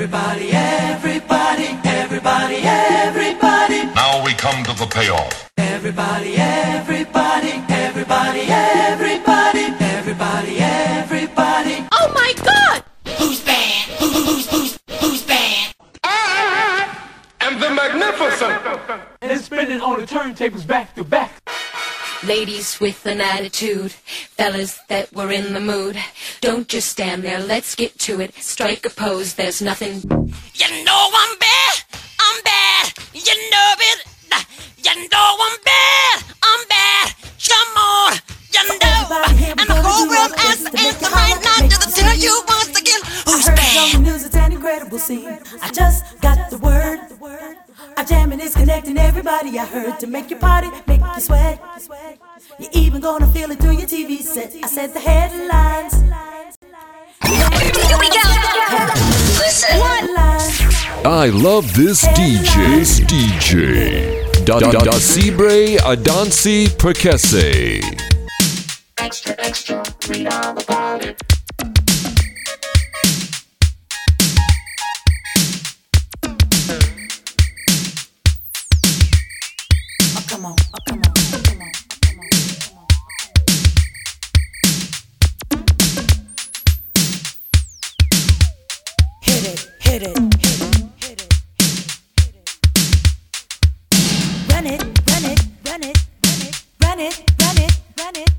Everybody, everybody, everybody, everybody. Now we come to the payoff. Everybody, everybody, Ladies with an attitude, fellas that were in the mood. Don't just stand there, let's get to it. Strike a pose, there's nothing. You know I'm bad, I'm bad, you know it. You know I'm bad, I'm bad, come on, you know. And the whole world asks the answer right now to the tell you once again who's I heard it on the news, it's an incredible scene. I just got the word. Our jamming is connecting everybody. I heard to make your party, make you sweat. You're even gonna feel it through your TV set. I said the headlines. Here we go. Listen. I love this DJ. This DJ. Da da da Cibre Adansi Prekese. Oh, hit it, hit it, hit it, hit it. Run it, run it, run it, run it, run it, run it, run it,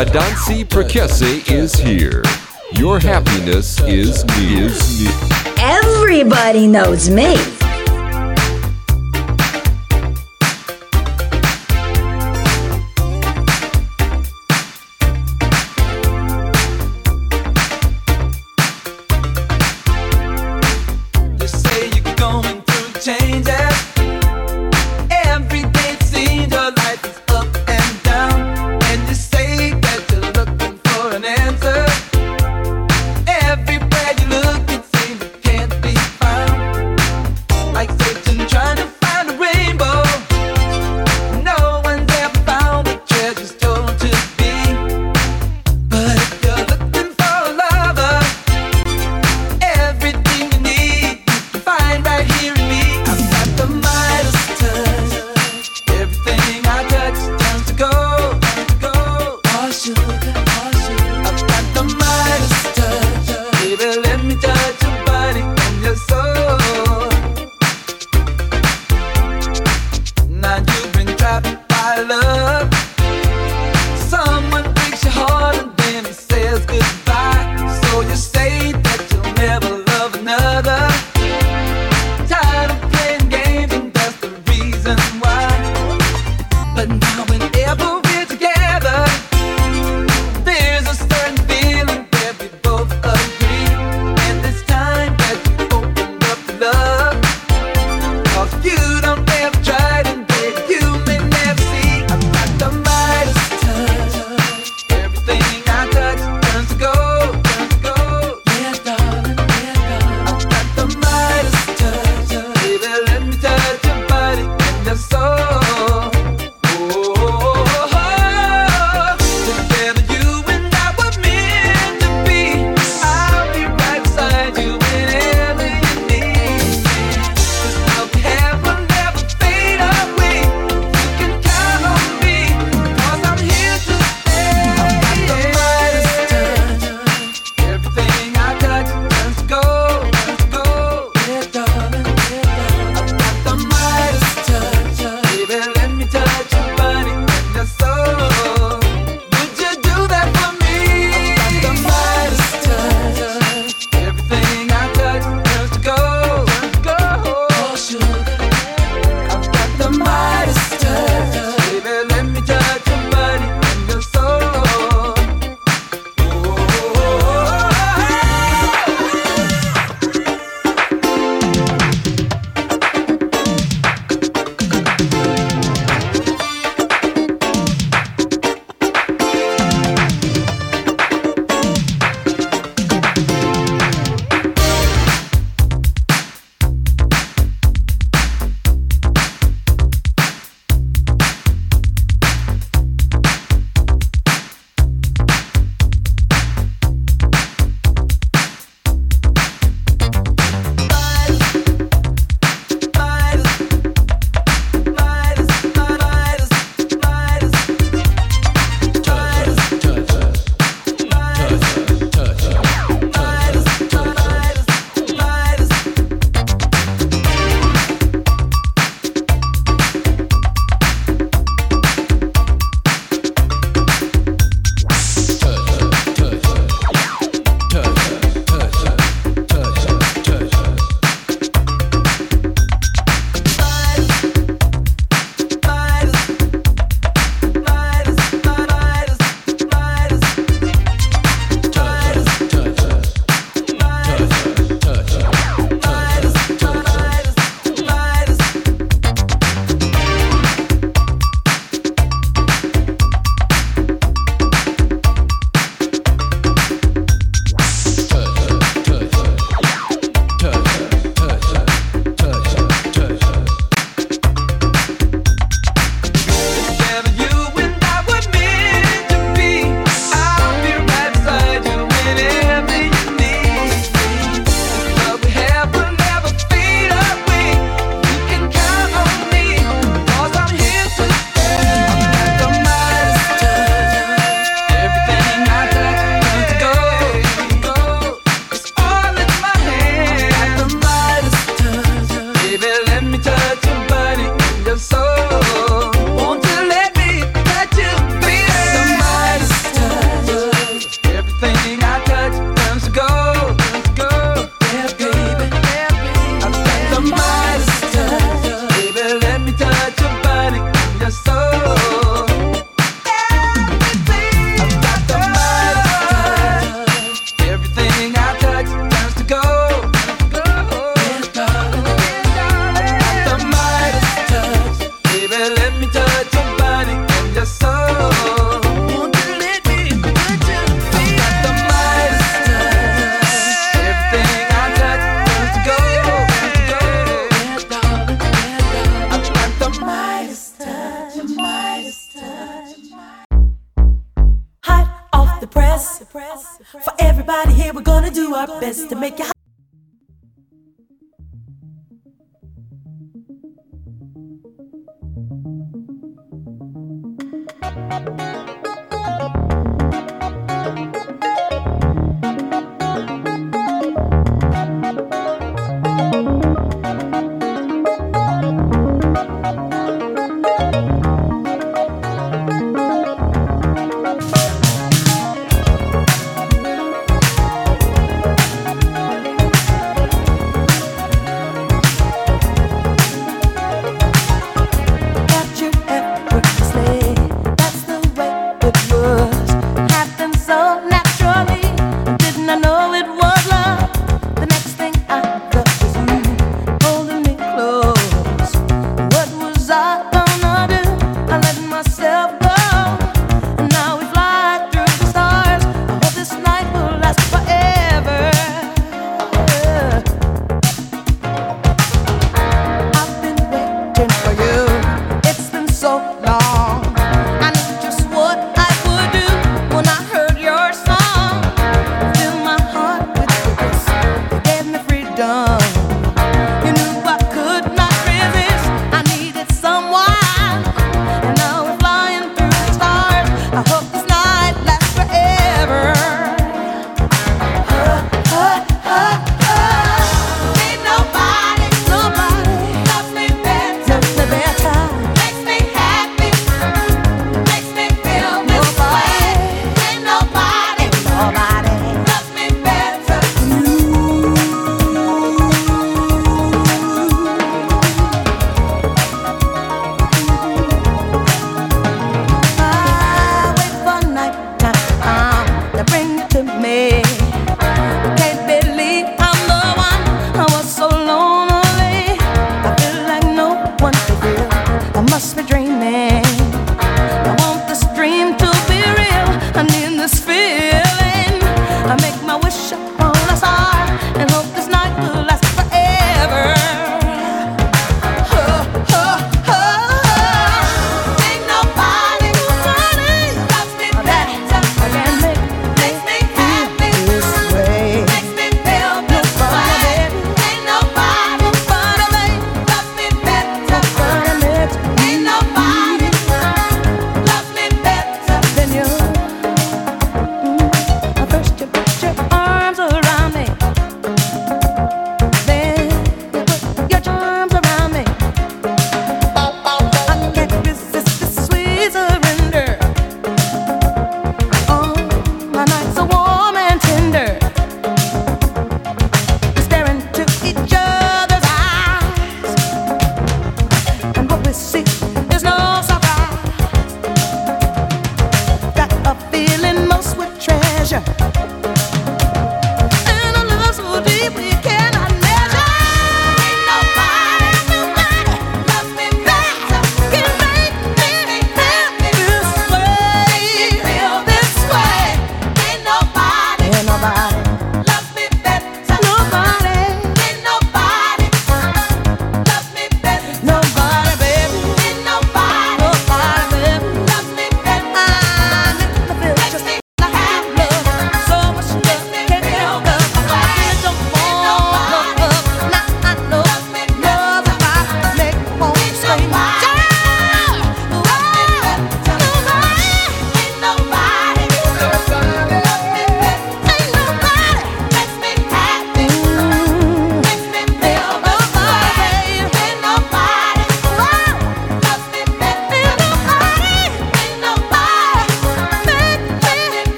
Adansi Prekese is here. Your happiness is near. Everybody knows me.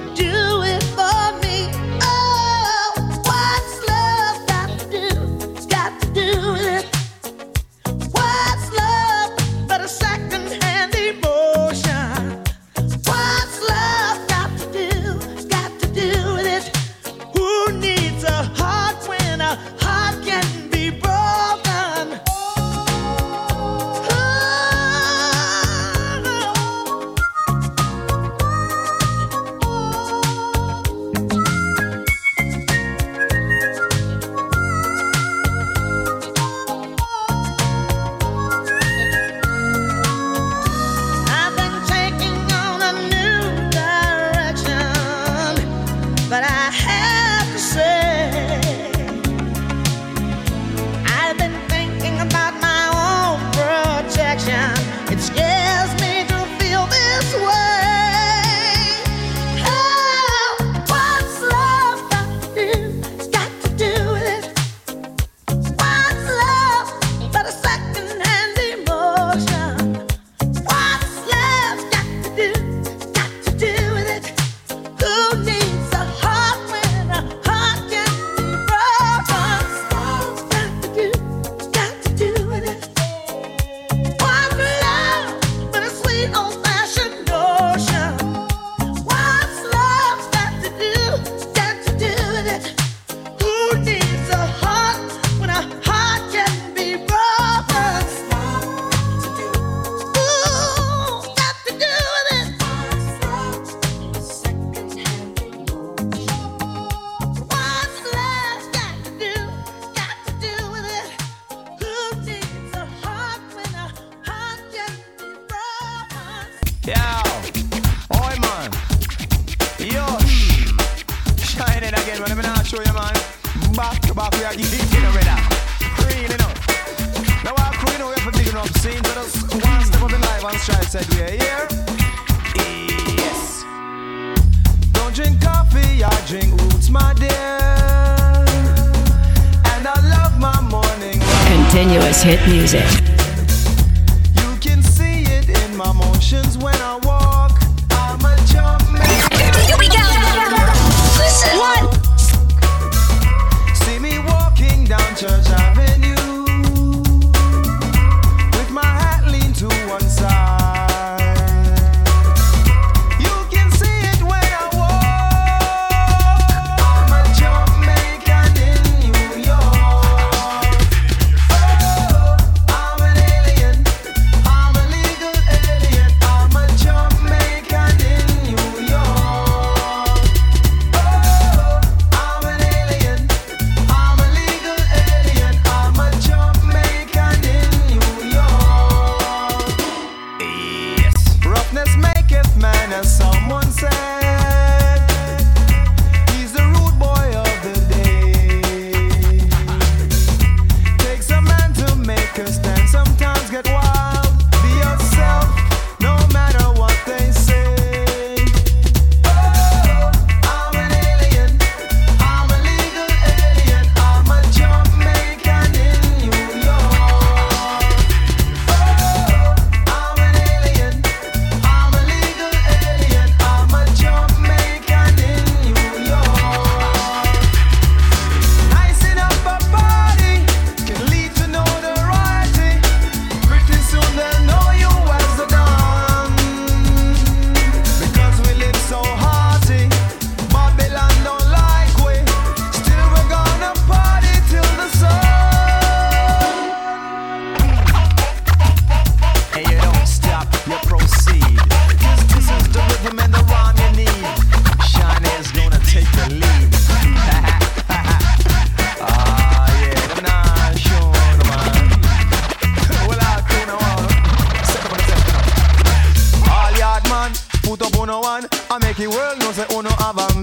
Reason, do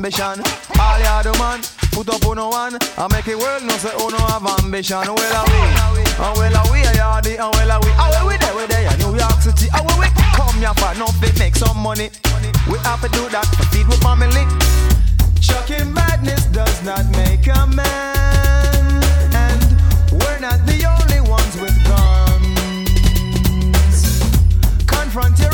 ambition. All you are the man, put up on one and make it world know say so no have ambition. Well are we, and well are we, are the oh, and well are we, and well we there, We're there, New York City, and well we come here for nothing, make some money. We have to do that to feed with family. Chucking madness does not make a man, and we're not the only ones with guns. Confront your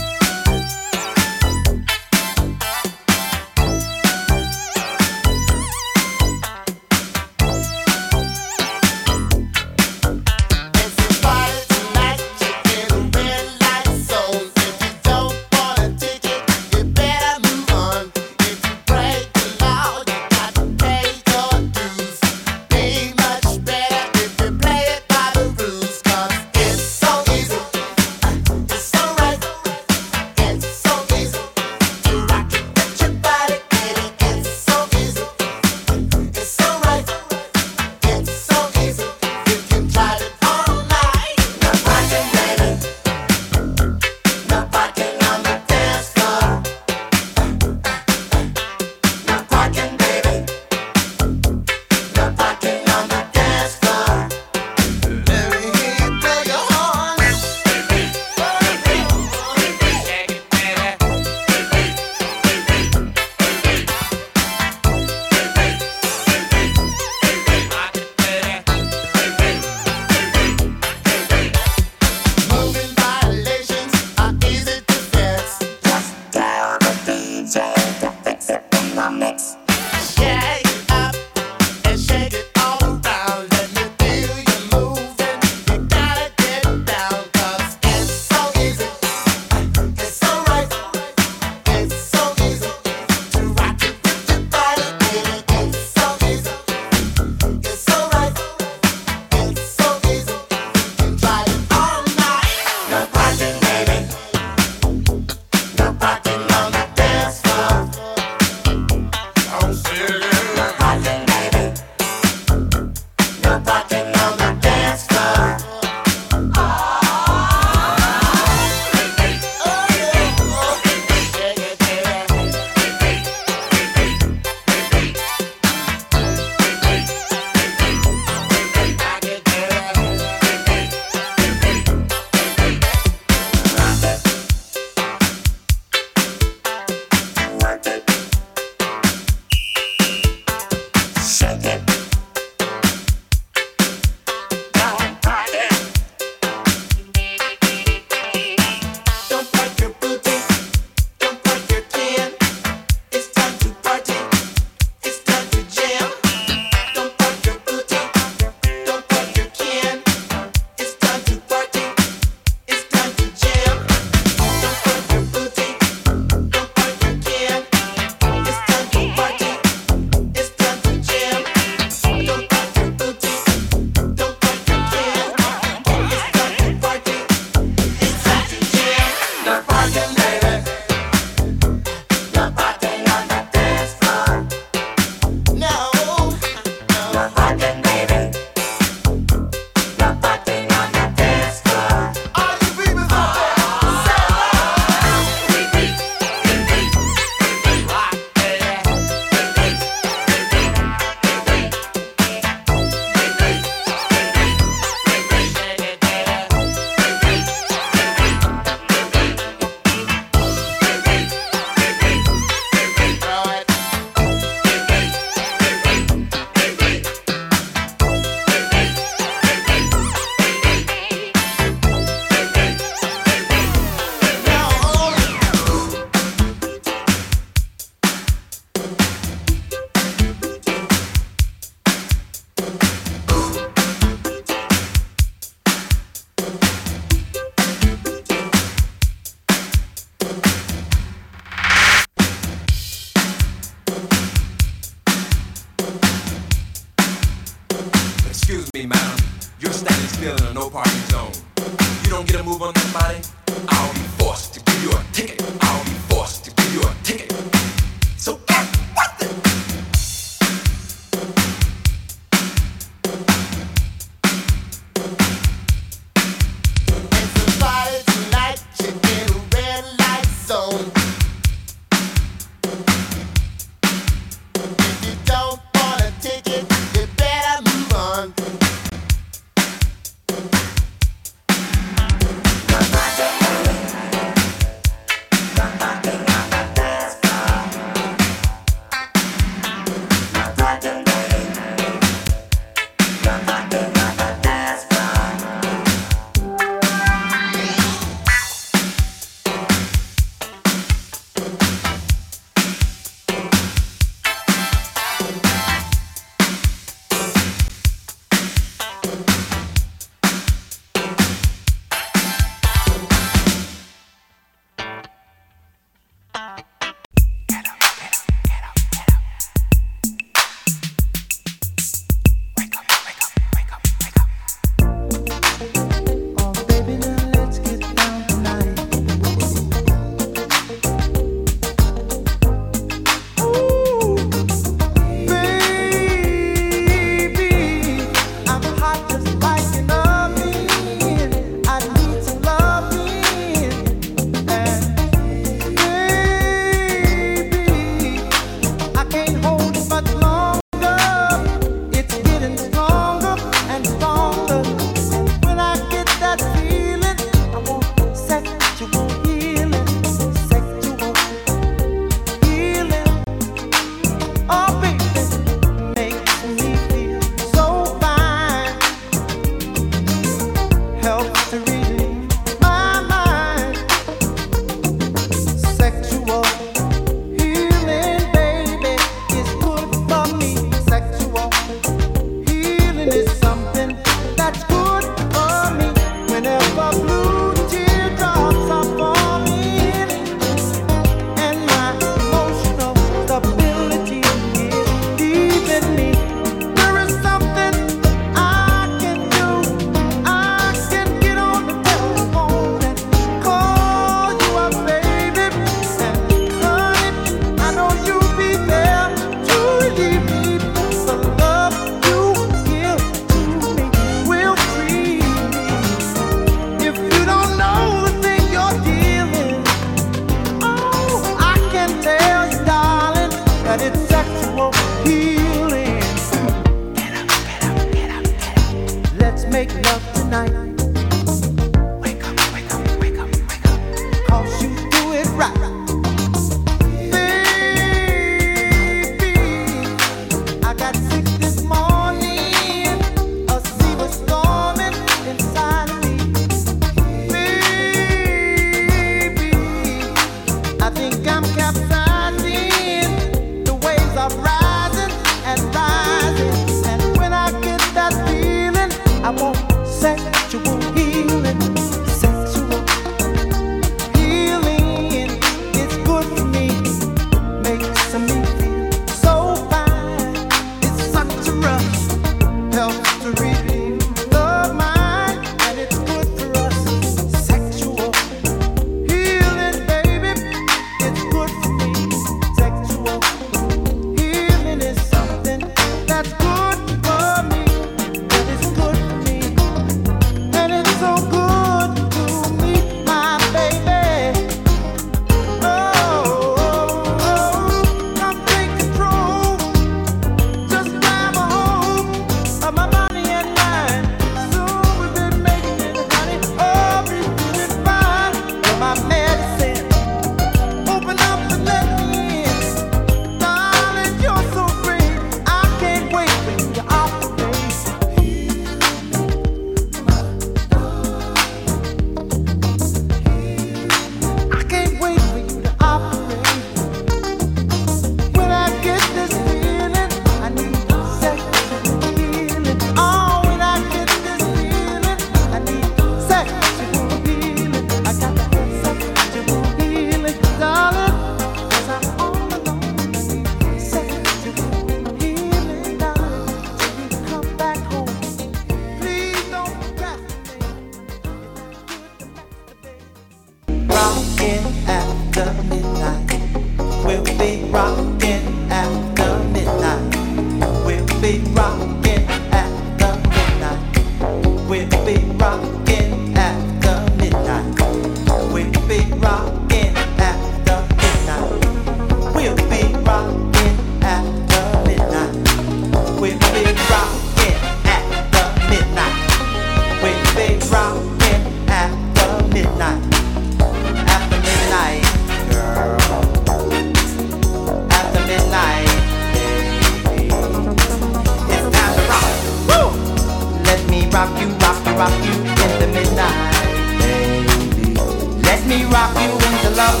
rock you into love.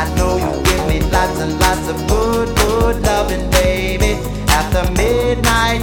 I know you give me lots and lots of good, good loving, baby. After midnight,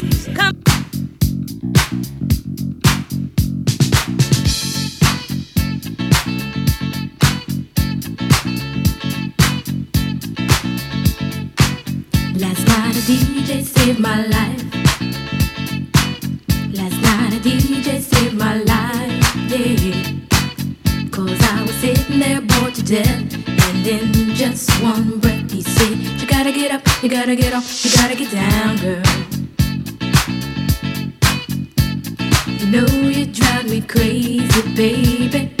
You gotta get up, you gotta get down, girl. You know you drive me crazy, baby.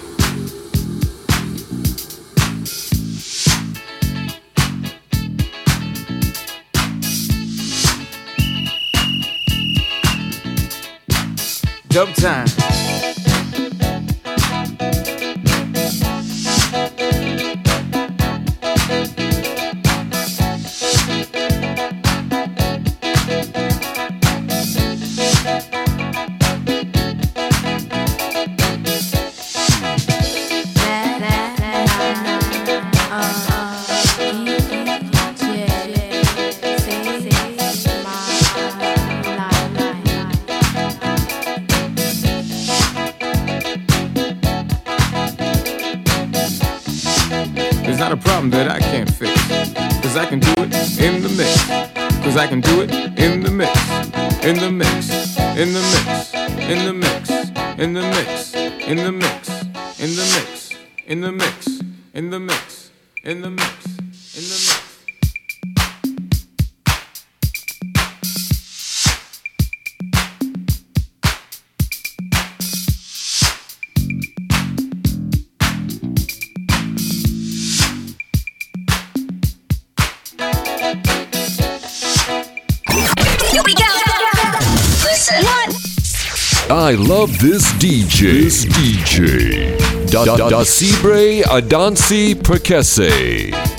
sometimes. Adansi Prekese.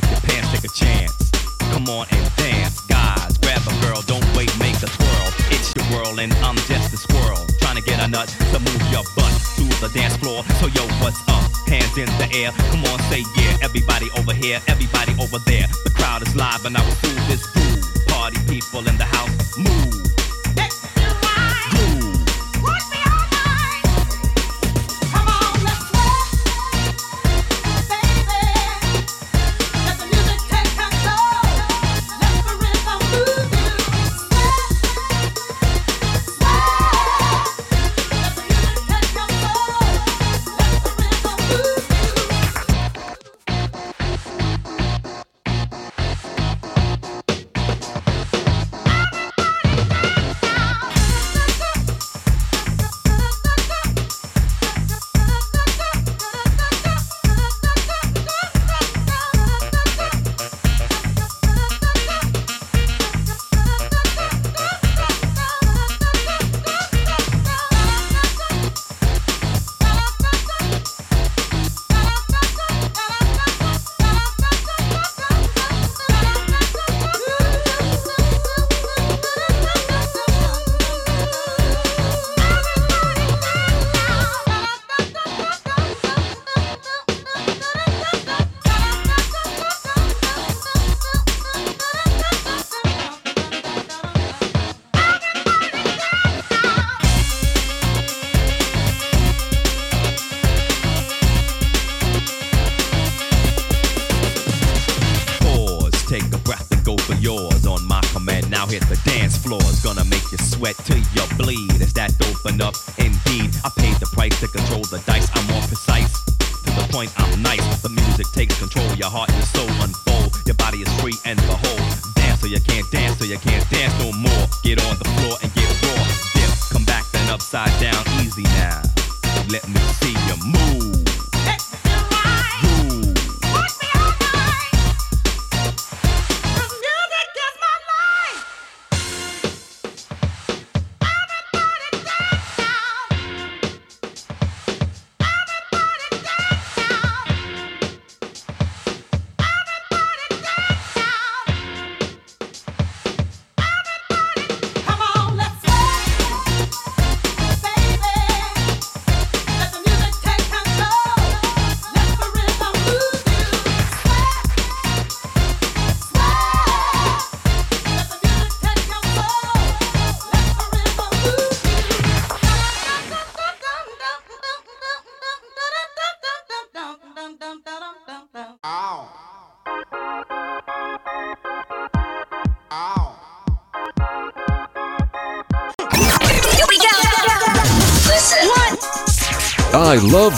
To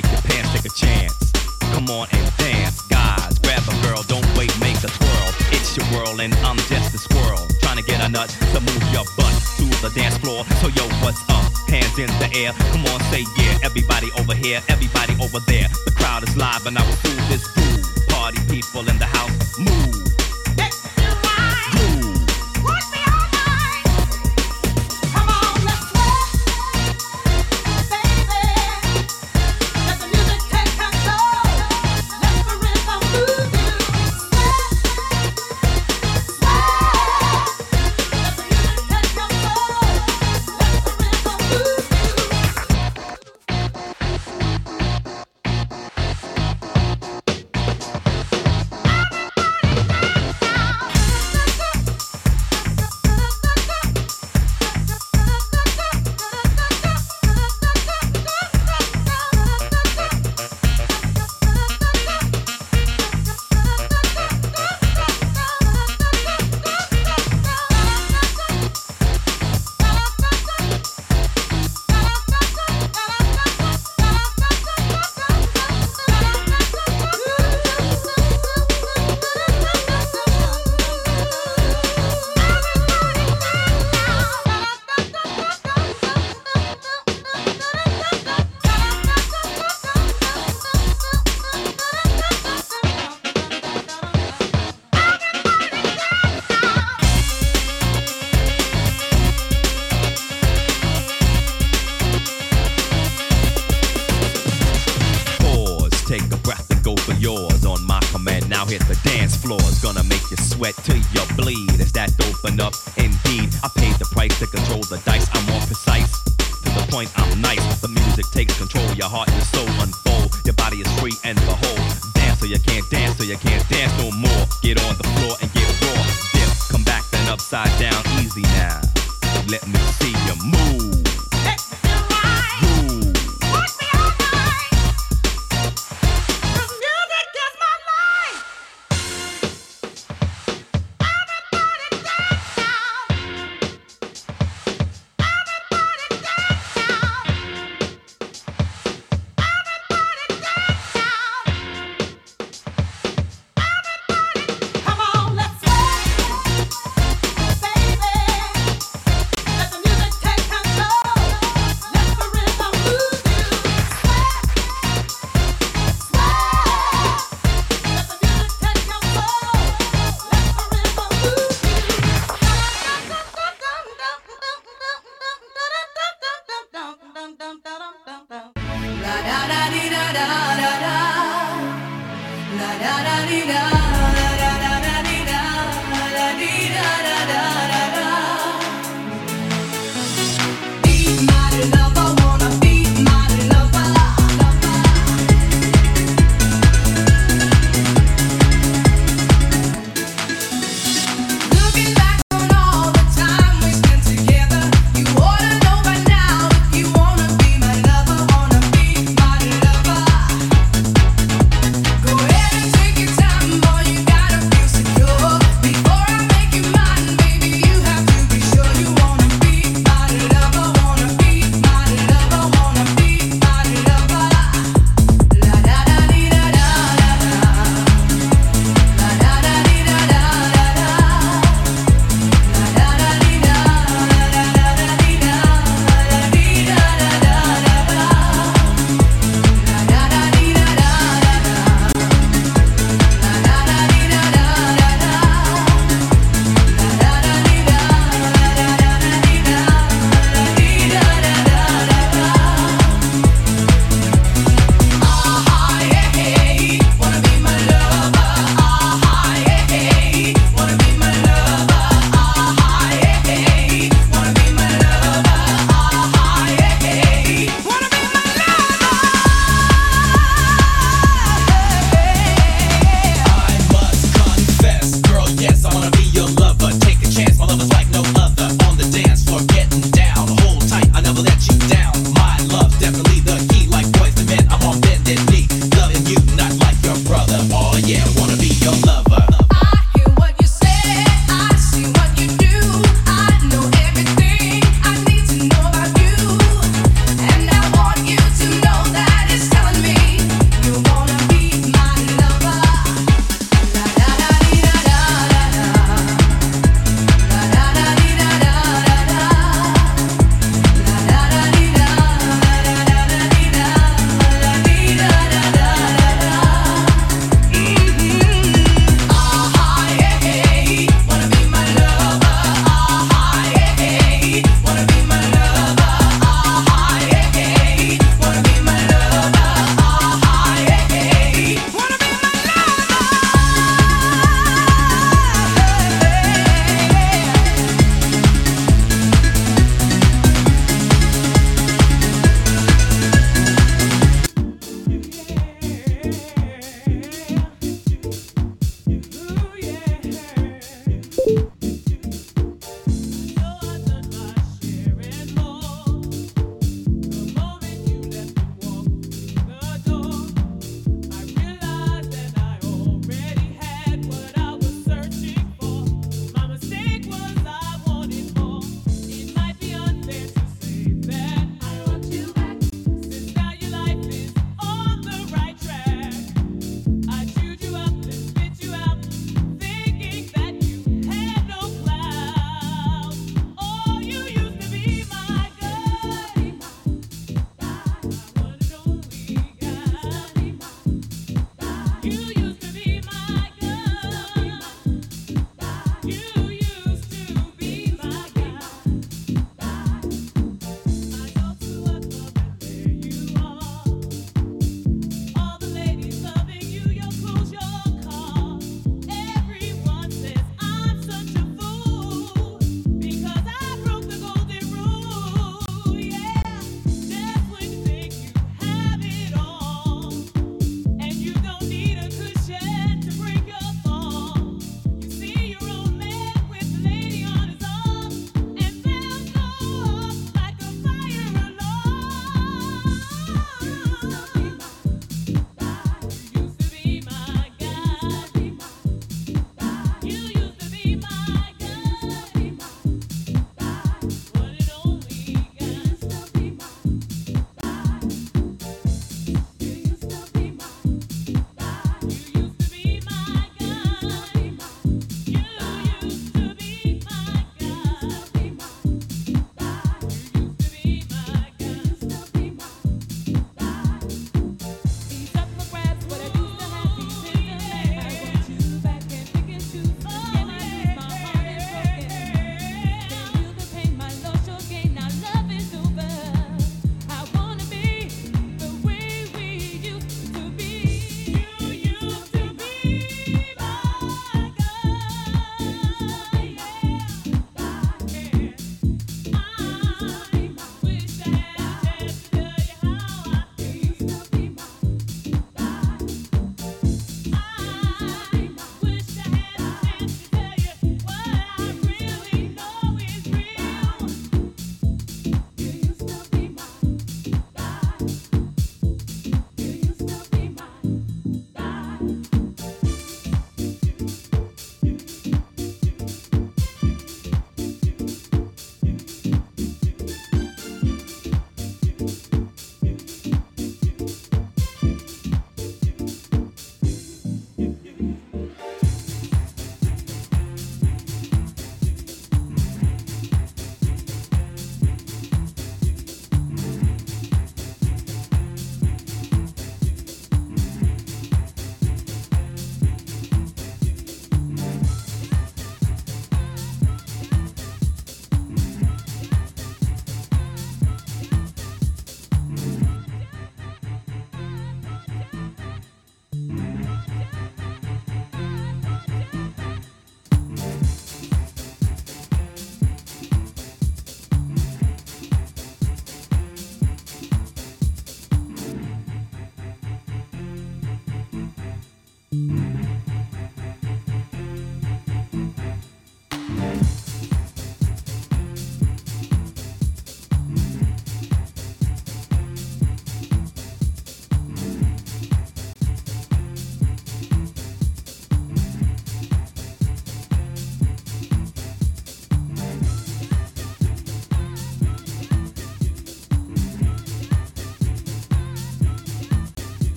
Take a chance.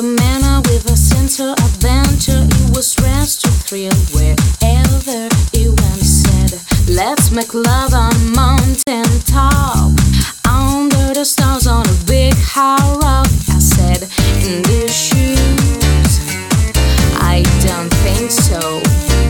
the manner with a sense of adventure. It was rest to thrill wherever he went. He Said, let's make love on mountain top, under the stars on a big high rock. I said, in these shoes, I don't think so.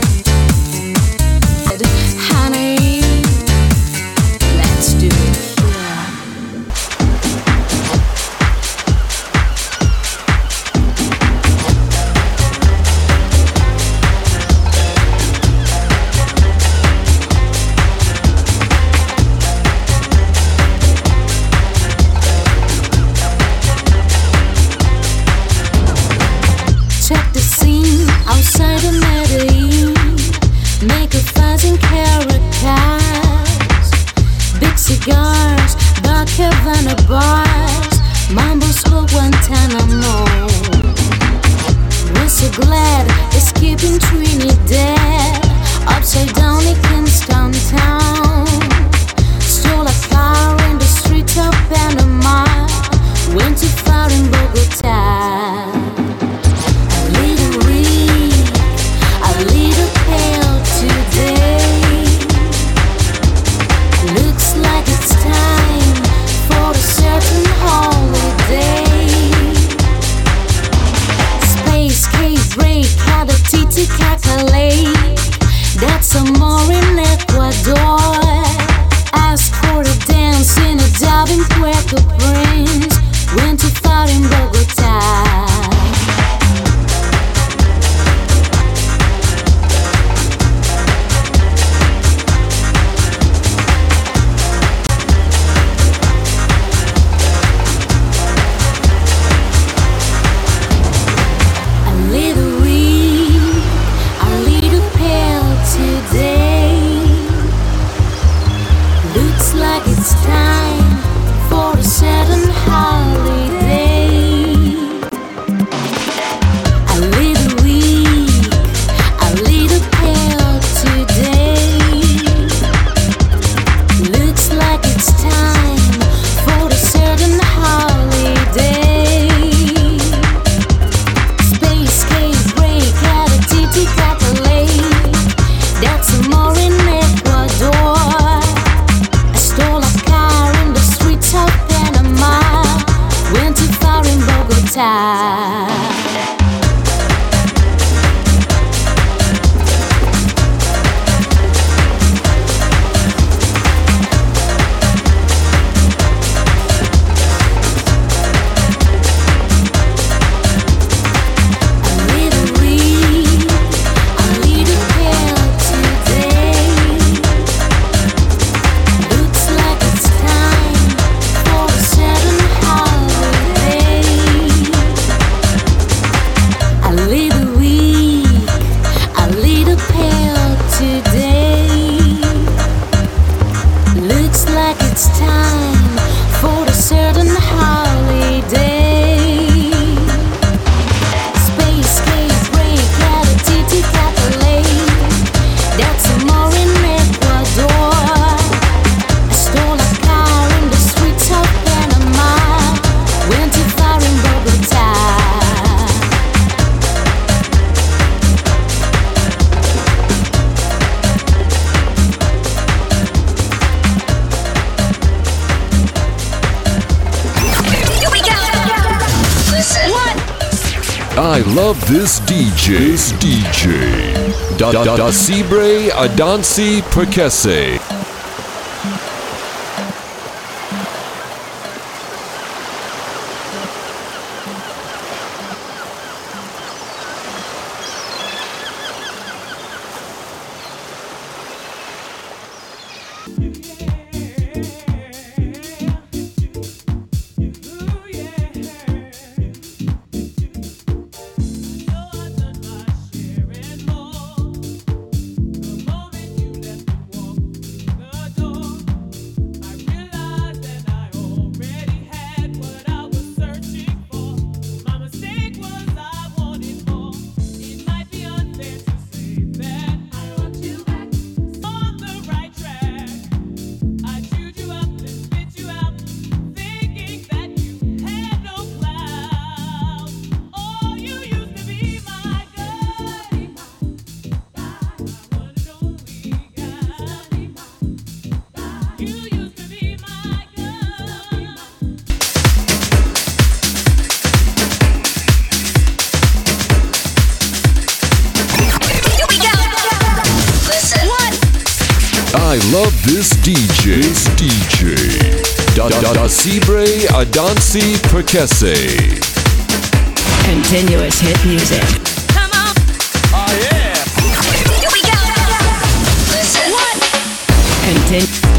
Sibre Adansi Prekese. Lucy Percassi. Continuous hit music. Come on. Oh yeah. Here we go. Listen. What? Continuous.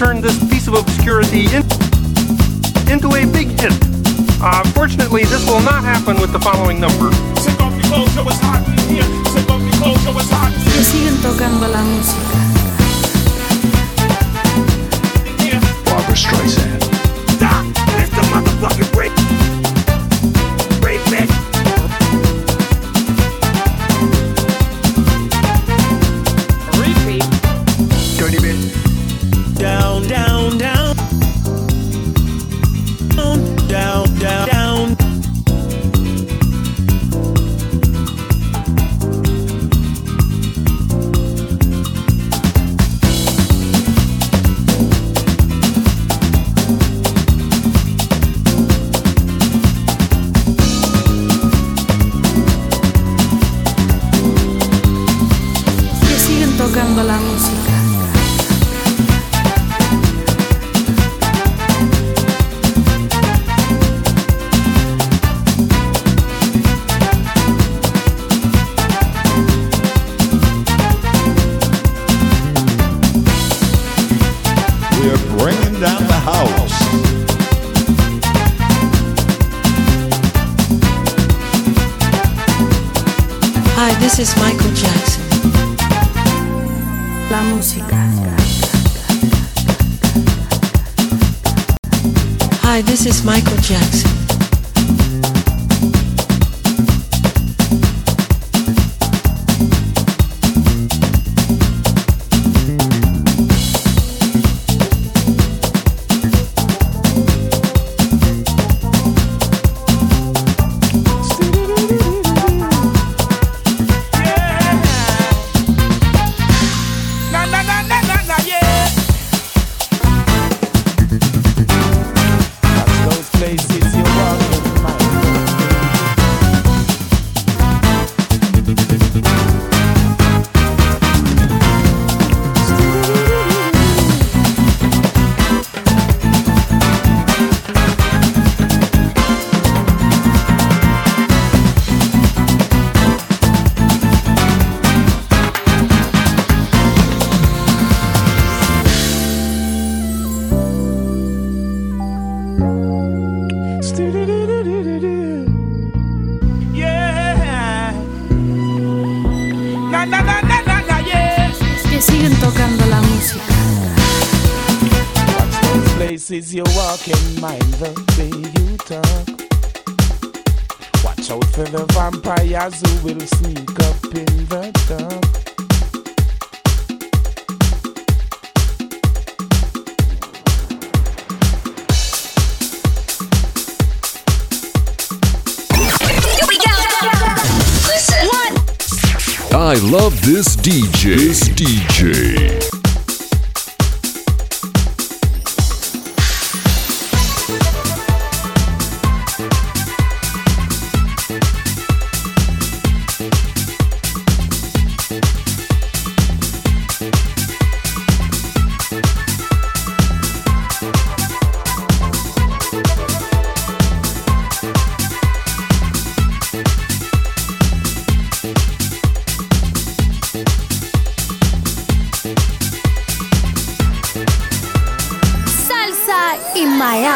turn this piece of obscurity in, into a big hit. Uh, fortunately, this will not happen with the following number. Que siguen tocando la música. Barbara Streisand. Stop! It's the motherfucking break.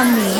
In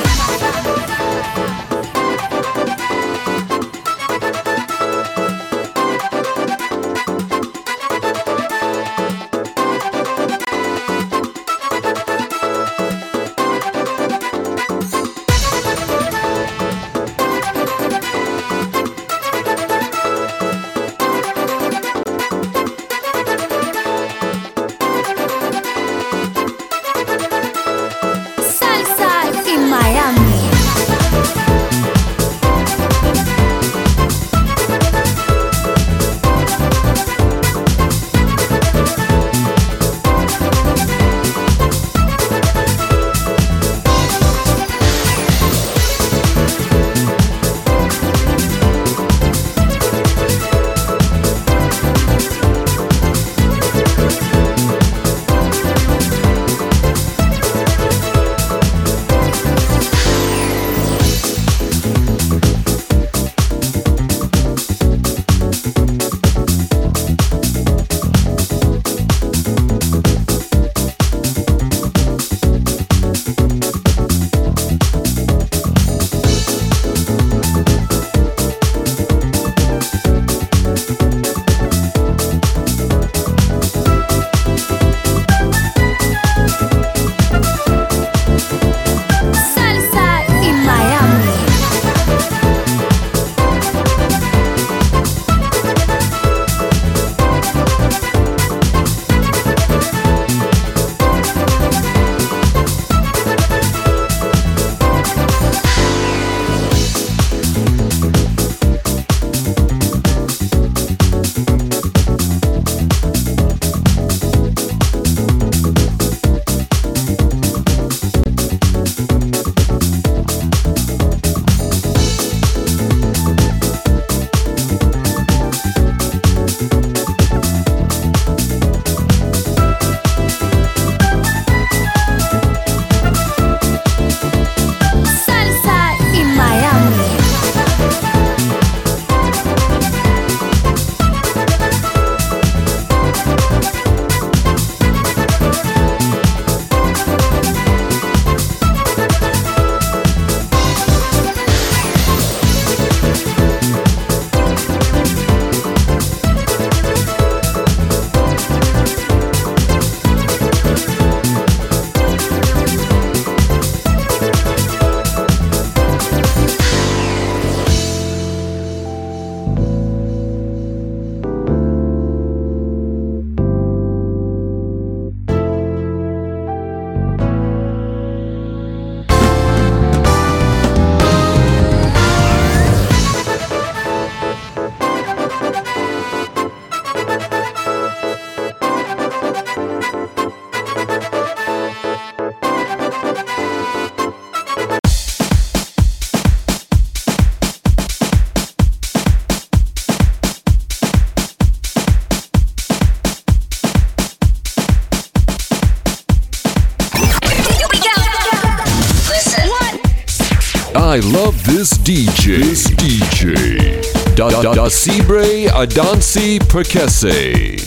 I love this DJ. This DJ. Da da da Cibre Adansi Prekese.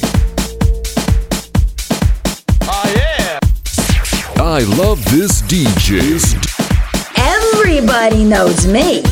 Oh yeah. I love this DJ. This Everybody knows me.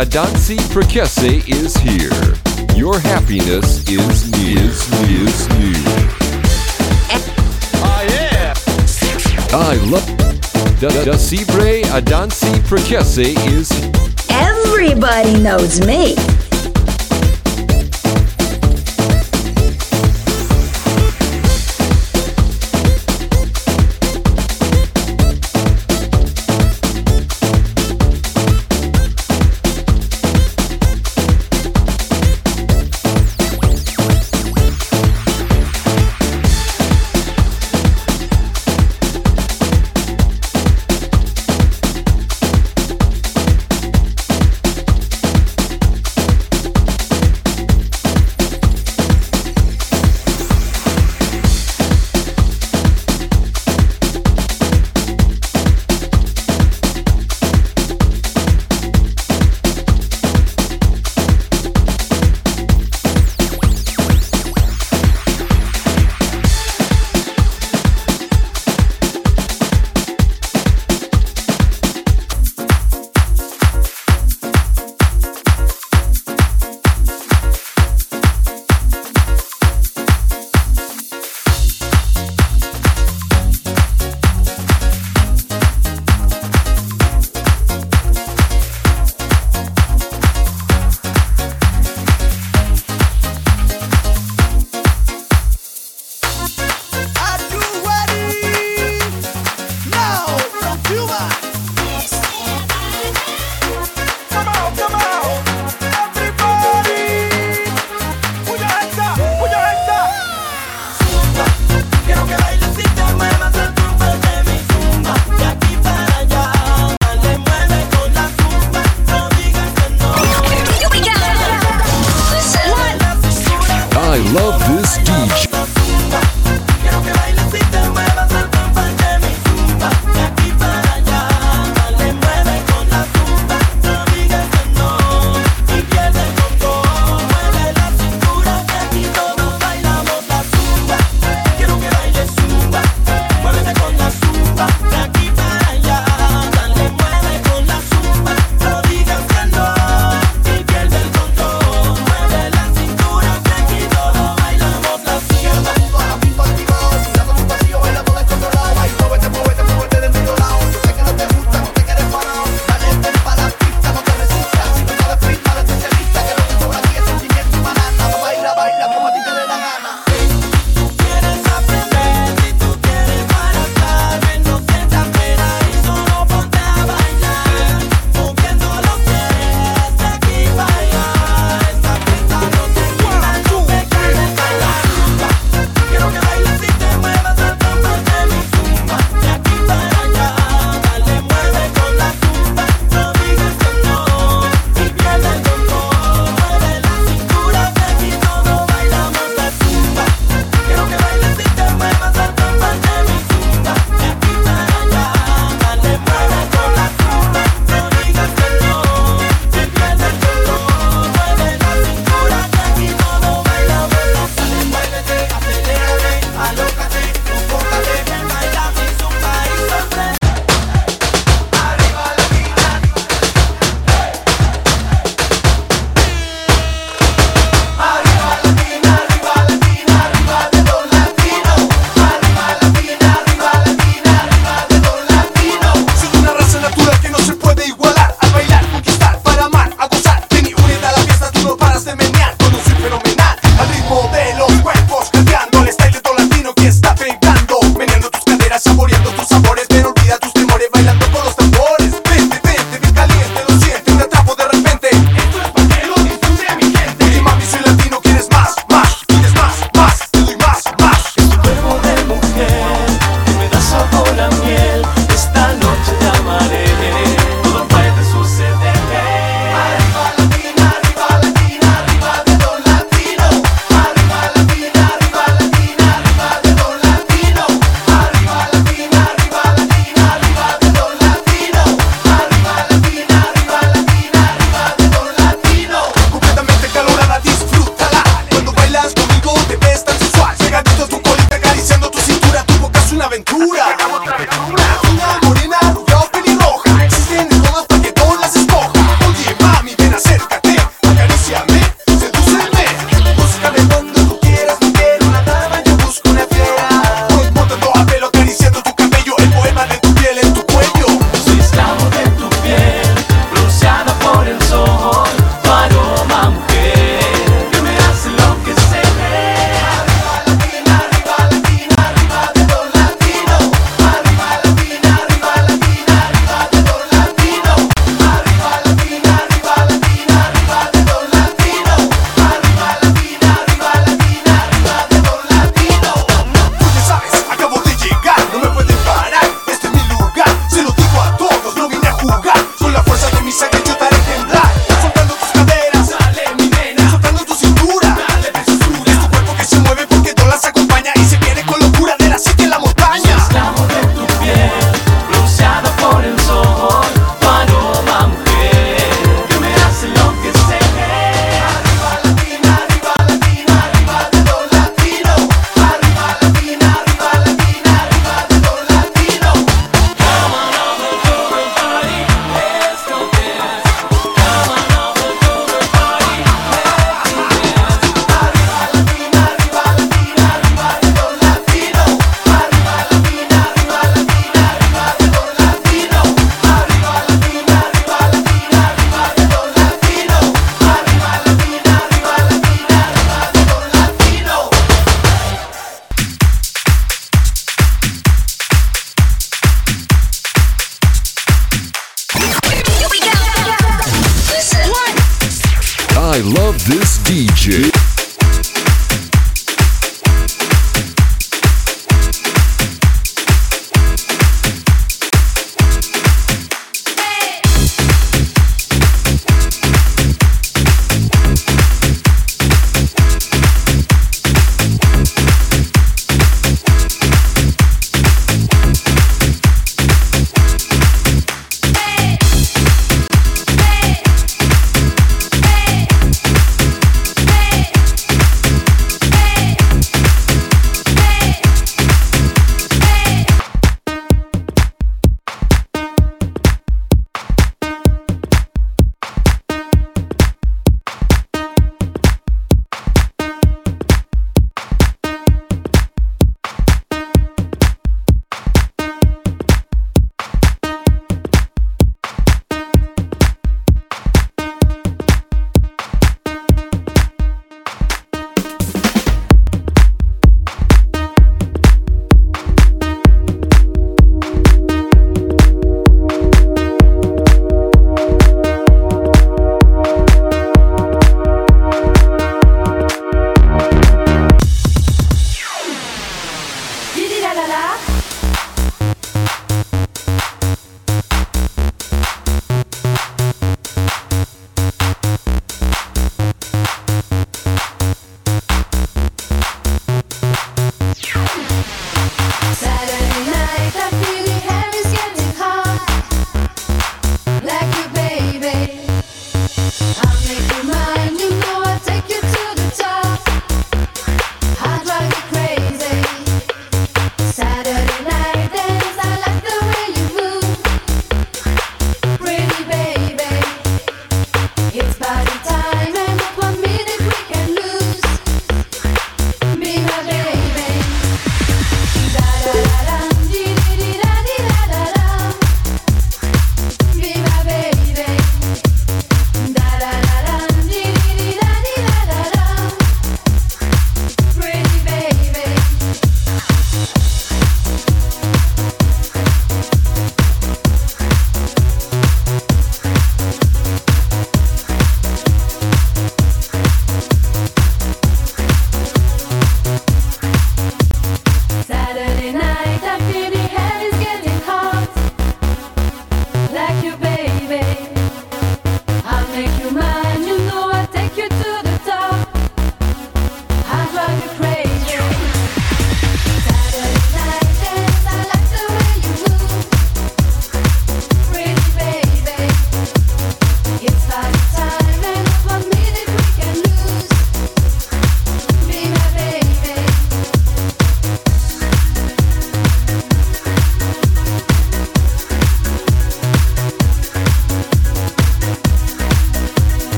Adansi Prekese is here. Your happiness is near. Is, is near. Oh yeah. I love Da, da Cibre Adansi Prekese is Everybody knows me.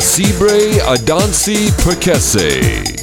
Cibre Adansi Prekese.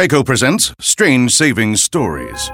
Geico presents Strange Savings Stories.